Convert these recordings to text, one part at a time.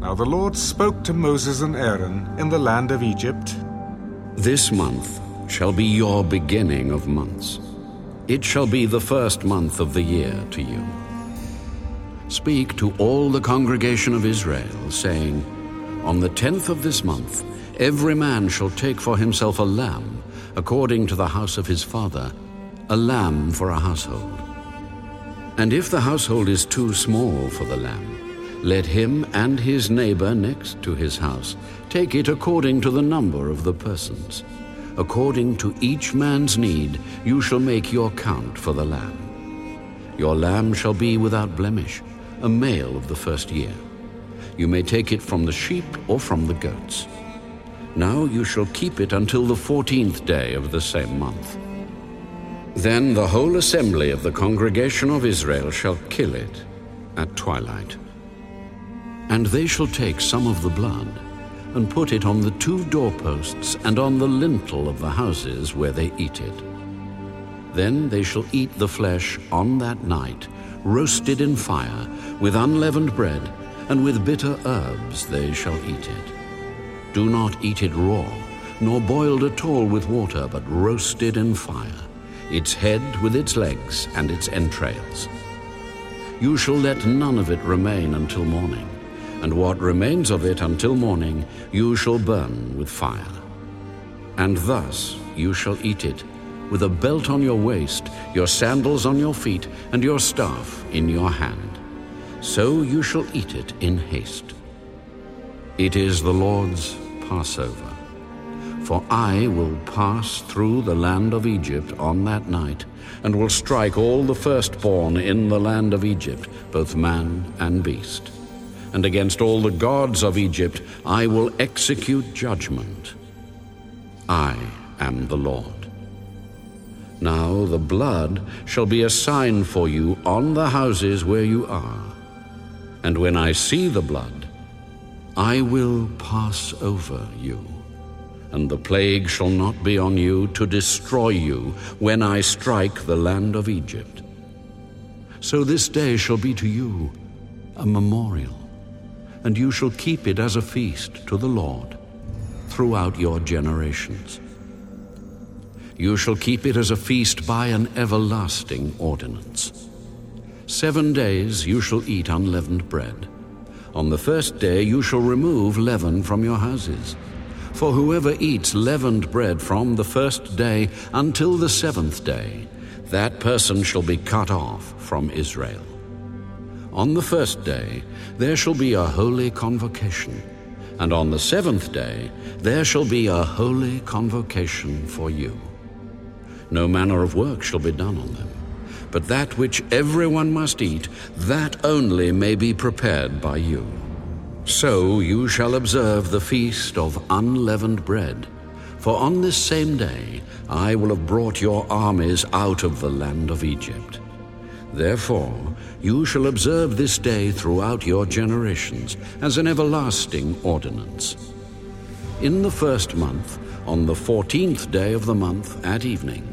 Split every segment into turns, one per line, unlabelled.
Now the Lord spoke to Moses and Aaron in the land of Egypt.
This month shall be your beginning of months. It shall be the first month of the year to you. Speak to all the congregation of Israel, saying, On the tenth of this month, every man shall take for himself a lamb, according to the house of his father, a lamb for a household. And if the household is too small for the lamb, let him and his neighbor next to his house take it according to the number of the persons. According to each man's need, you shall make your count for the lamb. Your lamb shall be without blemish, a male of the first year. You may take it from the sheep or from the goats. Now you shall keep it until the fourteenth day of the same month. Then the whole assembly of the congregation of Israel shall kill it at twilight. And they shall take some of the blood and put it on the two doorposts and on the lintel of the houses where they eat it. Then they shall eat the flesh on that night, roasted in fire, with unleavened bread, and with bitter herbs they shall eat it. Do not eat it raw, nor boiled at all with water, but roasted in fire, its head with its legs and its entrails. You shall let none of it remain until morning and what remains of it until morning you shall burn with fire. And thus you shall eat it, with a belt on your waist, your sandals on your feet, and your staff in your hand. So you shall eat it in haste. It is the Lord's Passover. For I will pass through the land of Egypt on that night, and will strike all the firstborn in the land of Egypt, both man and beast and against all the gods of Egypt I will execute judgment. I am the Lord. Now the blood shall be a sign for you on the houses where you are. And when I see the blood, I will pass over you. And the plague shall not be on you to destroy you when I strike the land of Egypt. So this day shall be to you a memorial and you shall keep it as a feast to the Lord throughout your generations. You shall keep it as a feast by an everlasting ordinance. Seven days you shall eat unleavened bread. On the first day you shall remove leaven from your houses. For whoever eats leavened bread from the first day until the seventh day, that person shall be cut off from Israel. On the first day there shall be a holy convocation, and on the seventh day there shall be a holy convocation for you. No manner of work shall be done on them, but that which everyone must eat, that only may be prepared by you. So you shall observe the feast of unleavened bread. For on this same day I will have brought your armies out of the land of Egypt. Therefore, you shall observe this day throughout your generations as an everlasting ordinance. In the first month, on the fourteenth day of the month at evening,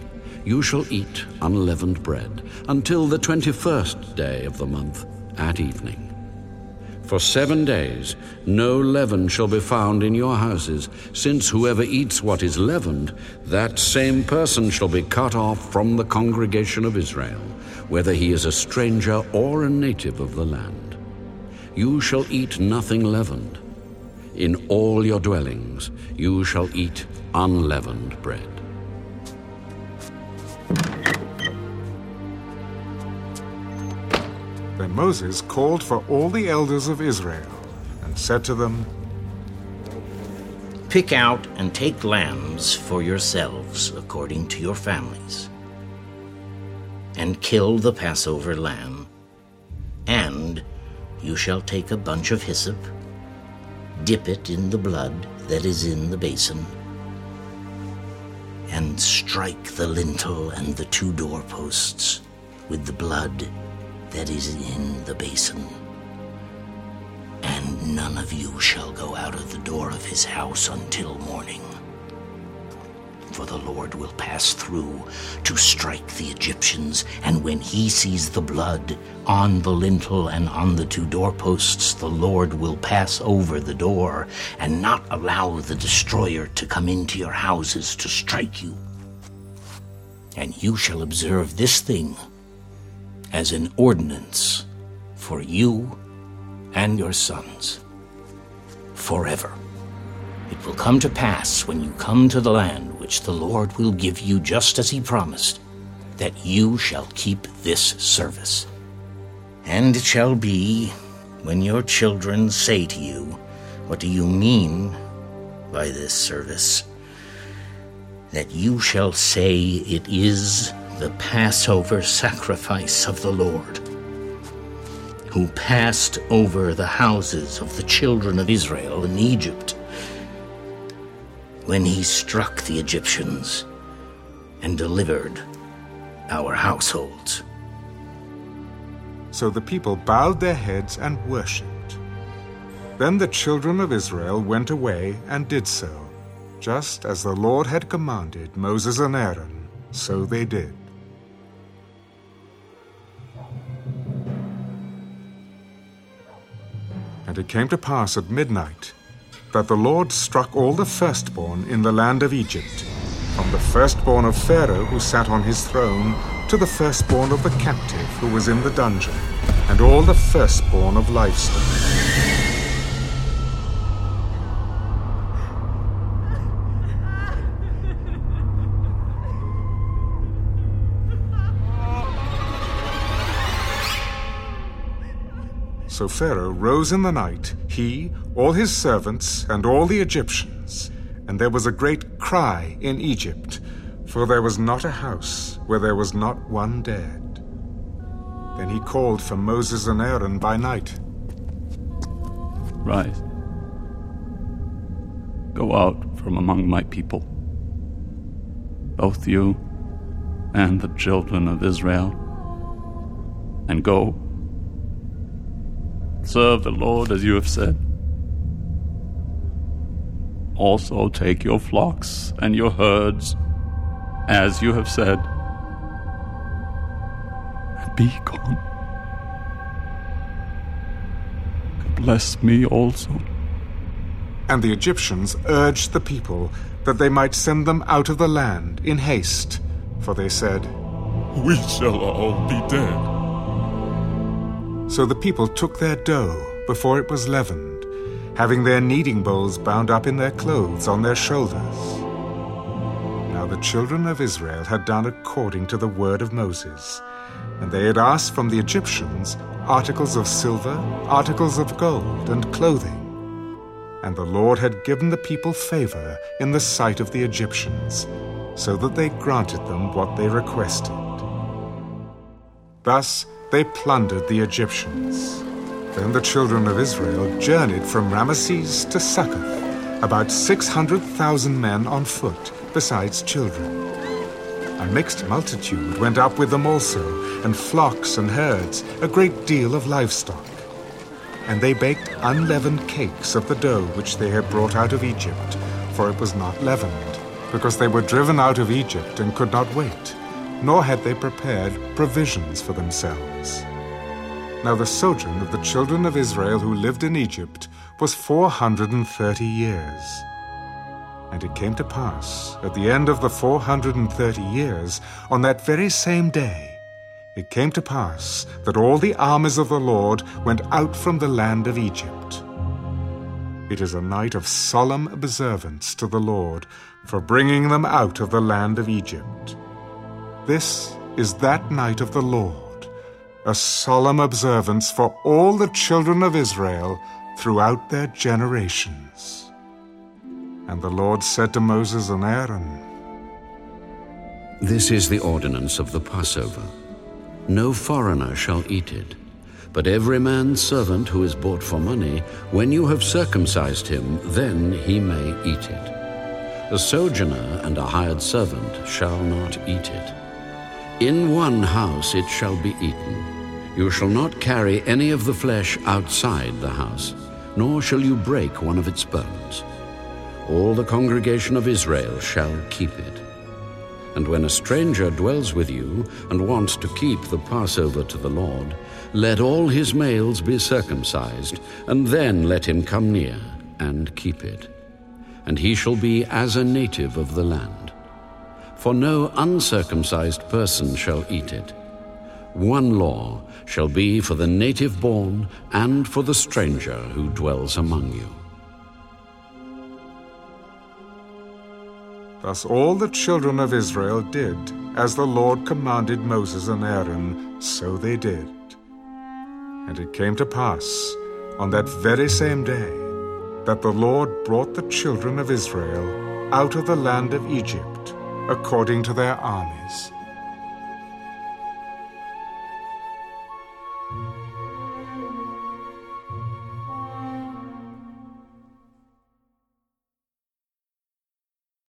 you shall eat unleavened bread until the twenty first day of the month at evening. For seven days no leaven shall be found in your houses, since whoever eats what is leavened, that same person shall be cut off from the congregation of Israel whether he is a stranger or a native of the land. You shall eat nothing leavened. In all your dwellings you shall eat unleavened bread.
Then Moses called for all the elders of Israel and said to them,
Pick out and take lambs for yourselves according to your families and kill the Passover lamb. And you shall take a bunch of hyssop, dip it in the blood that is in the basin, and strike the lintel and the two doorposts with the blood that is in the basin. And none of you shall go out of the door of his house until morning. For the Lord will pass through to strike the Egyptians, and when he sees the blood on the lintel and on the two doorposts, the Lord will pass over the door and not allow the destroyer to come into your houses to strike you. And you shall observe this thing as an ordinance for you and your sons forever. It will come to pass when you come to the land which the Lord will give you just as he promised, that you shall keep this service. And it shall be, when your children say to you, What do you mean by this service? that you shall say it is the Passover sacrifice of the Lord, who passed over the houses of the children of Israel in Egypt when he struck the Egyptians and delivered our households.
So the people bowed their heads and worshipped. Then the children of Israel went away and did so, just as the Lord had commanded Moses and Aaron, so they did. And it came to pass at midnight that the Lord struck all the firstborn in the land of Egypt, from the firstborn of Pharaoh who sat on his throne to the firstborn of the captive who was in the dungeon, and all the firstborn of livestock. So Pharaoh rose in the night, he, all his servants, and all the Egyptians, and there was a great cry in Egypt, for there was not a house where there was not one dead. Then he called for Moses and Aaron by night.
Rise. Go out from among my people, both you and the children of Israel, and go Serve the Lord as you have said. Also take your flocks and your herds as you have said. And be gone. Bless me also.
And the Egyptians urged the people that they might send them out of the land in haste, for they said,
We shall all be dead.
So the people took their dough before it was leavened, having their kneading bowls bound up in their clothes on their shoulders. Now the children of Israel had done according to the word of Moses, and they had asked from the Egyptians articles of silver, articles of gold, and clothing. And the Lord had given the people favor in the sight of the Egyptians, so that they granted them what they requested. Thus, they plundered the Egyptians. Then the children of Israel journeyed from Rameses to Succoth, about 600,000 men on foot, besides children. A mixed multitude went up with them also, and flocks and herds, a great deal of livestock. And they baked unleavened cakes of the dough which they had brought out of Egypt, for it was not leavened, because they were driven out of Egypt and could not wait nor had they prepared provisions for themselves. Now the sojourn of the children of Israel who lived in Egypt was four hundred and thirty years. And it came to pass, at the end of the four hundred and thirty years, on that very same day, it came to pass that all the armies of the Lord went out from the land of Egypt. It is a night of solemn observance to the Lord for bringing them out of the land of Egypt. This is that night of the Lord, a solemn observance for all the children of Israel throughout their generations. And the Lord said to Moses and Aaron,
This is the ordinance of the Passover. No foreigner shall eat it, but every man's servant who is bought for money, when you have circumcised him, then he may eat it. A sojourner and a hired servant shall not eat it. In one house it shall be eaten. You shall not carry any of the flesh outside the house, nor shall you break one of its bones. all the congregation of Israel shall keep it. And when a stranger dwells with you and wants to keep the Passover to the Lord, let all his males be circumcised, and then let him come near and keep it. And he shall be as a native of the land. For no uncircumcised person shall eat it. One law shall be for the native born and for the stranger who dwells among you.
Thus all the children of Israel did, as the Lord commanded Moses and Aaron, so they did. And it came to pass, on that very same day, that the Lord brought the children of Israel out of the land of Egypt, according to their armies.